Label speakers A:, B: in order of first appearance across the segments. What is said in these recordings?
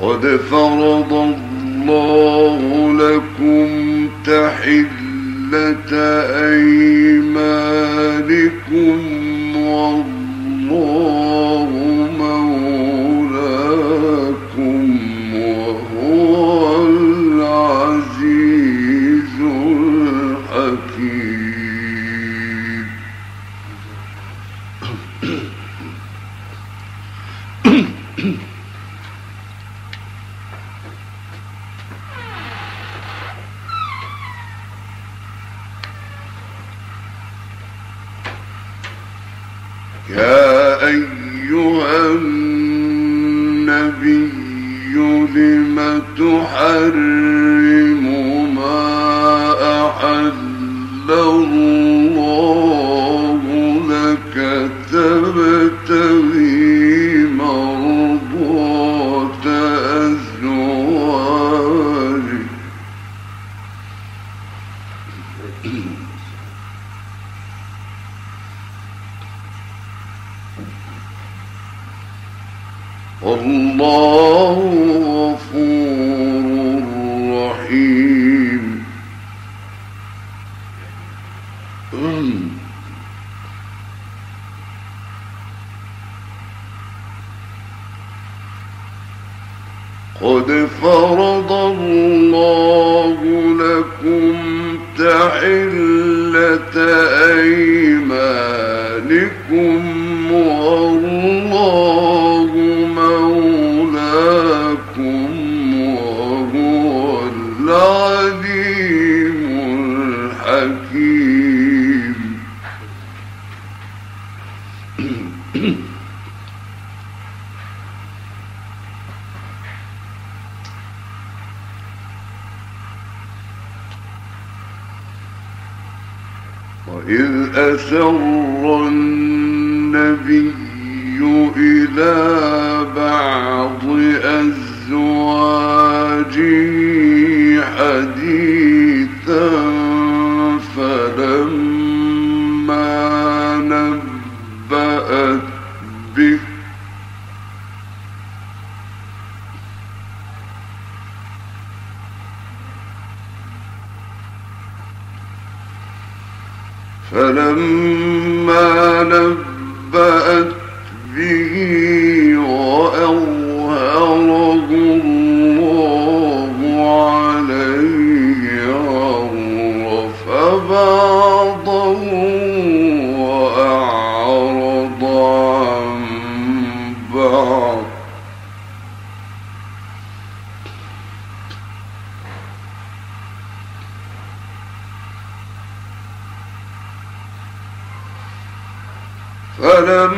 A: قد فرض الله لكم تحلة أيمان يا أيها النبي لم تحرم قد فرض الله أسر النبي إلى بعض أزواجه. فلما ظلم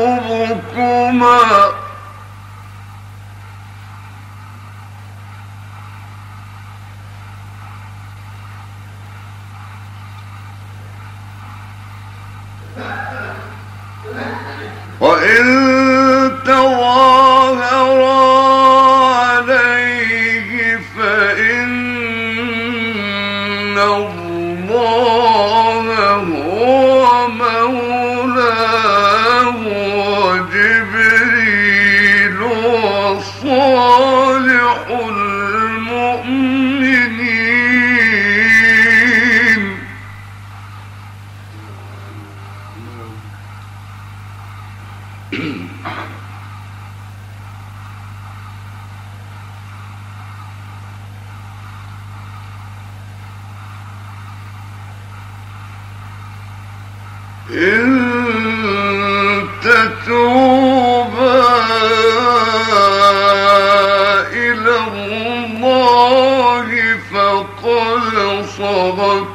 A: الله فقد صغت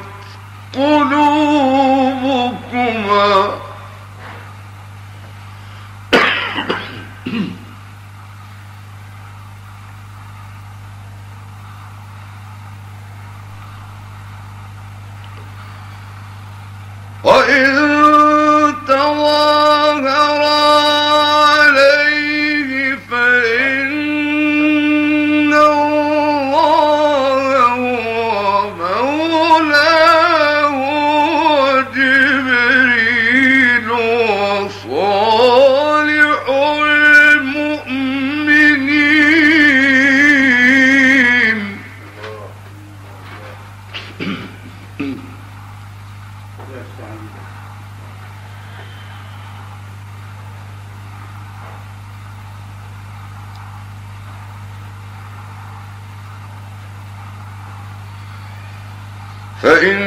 A: قلوبكما فإن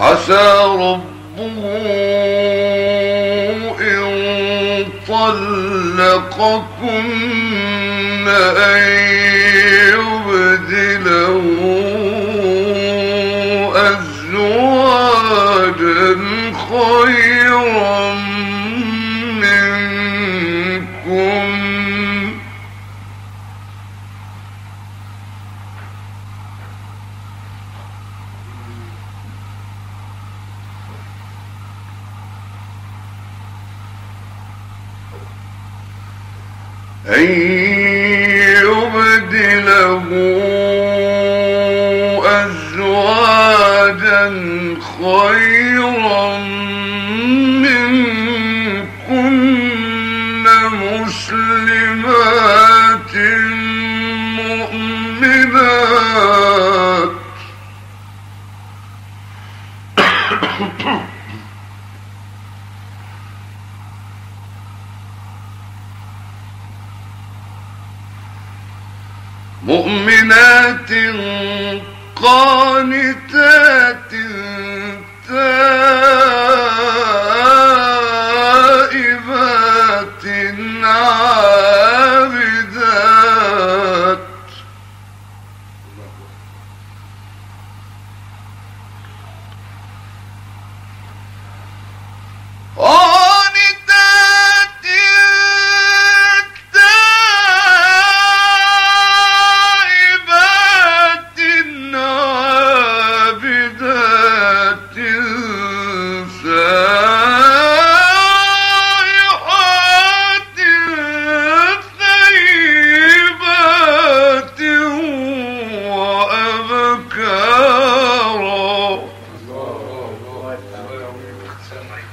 A: عسى ربه إن طلقكن أن خيرا قانتات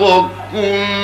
A: طلقكن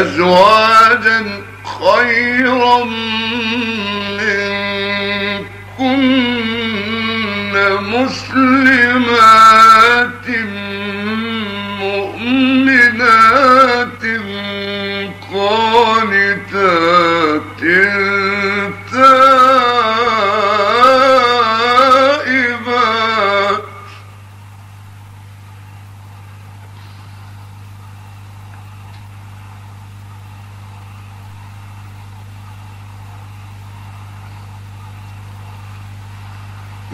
A: أزواجا خيرا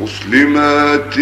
A: مسلمات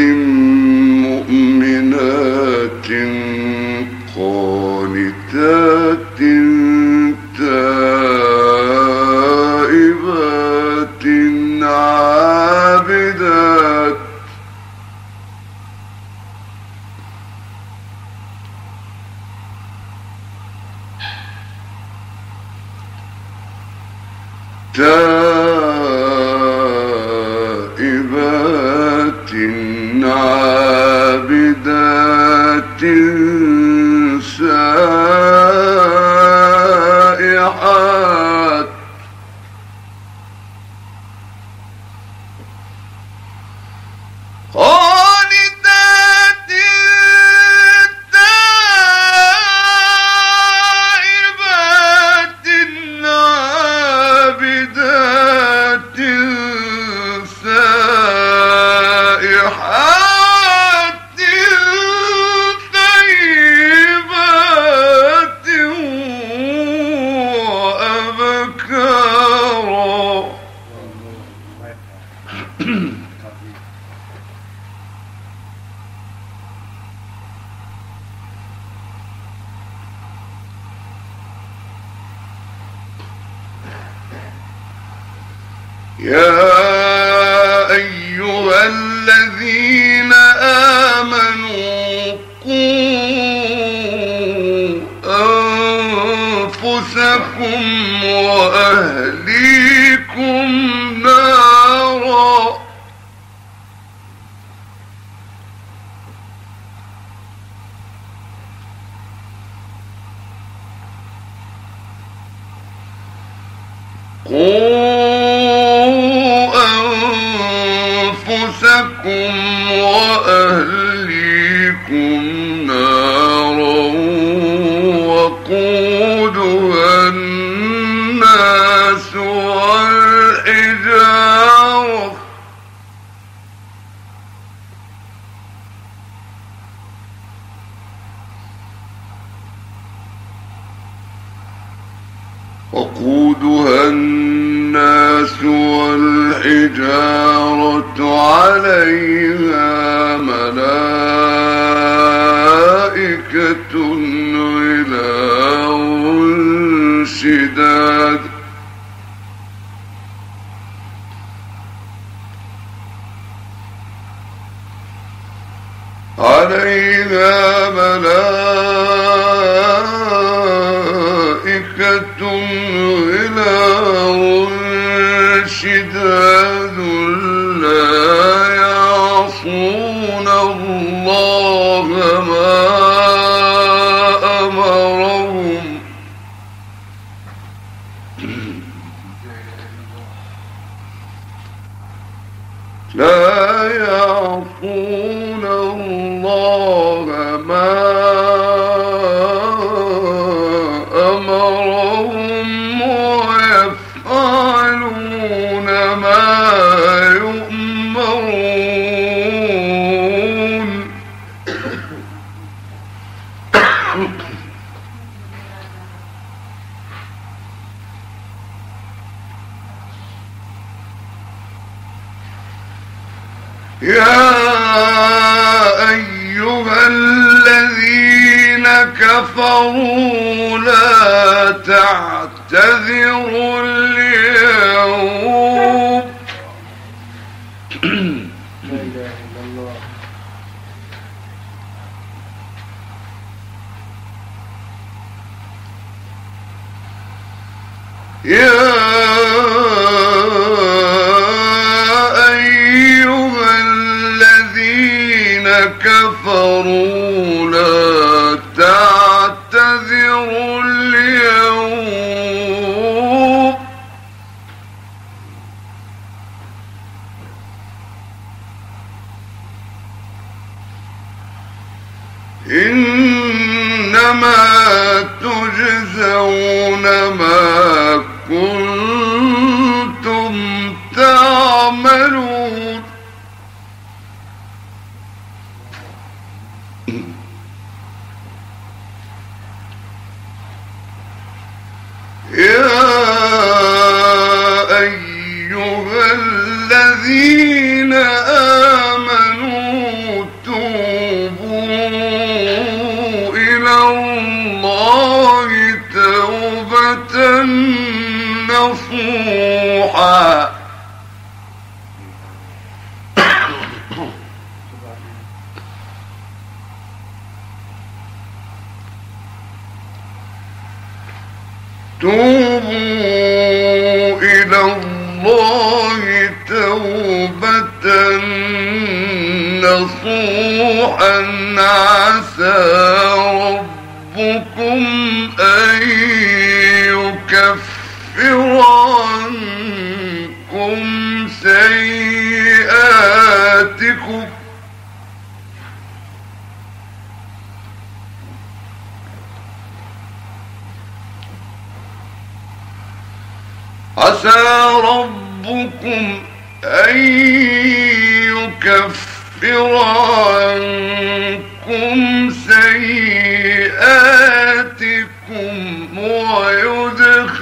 A: ہاں يا إلى منشد يا أيها الذين كفروا لا تعتذروا ما تجزون. مسموحا توبوا إلى الله توبة نصوحا عسى ربكم أن يكفر عنكم سيئاتكم ويدخلكم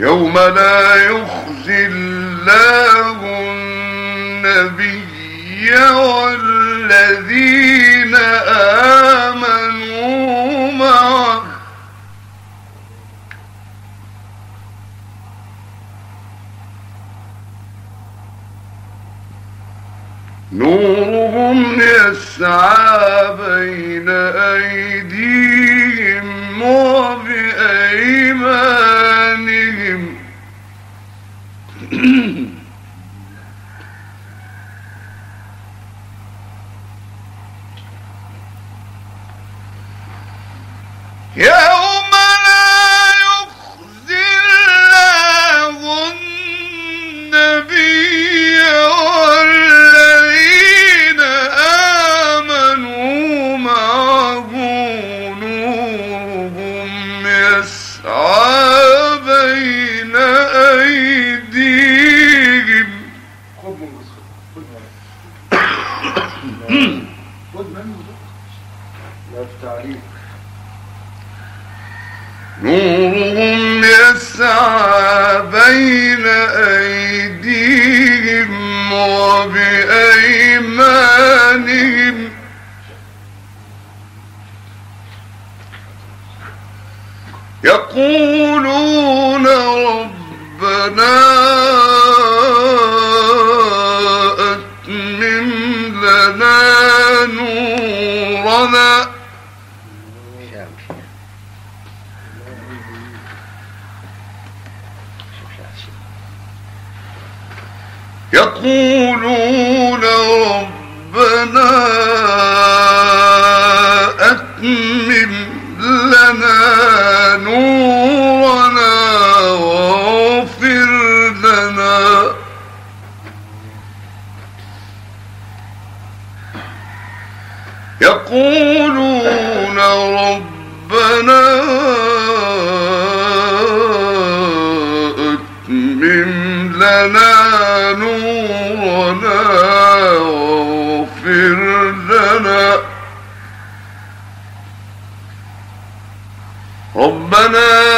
A: يوم لا يخزي الله النبي ولا لنا نورنا واغفر لنا. ربنا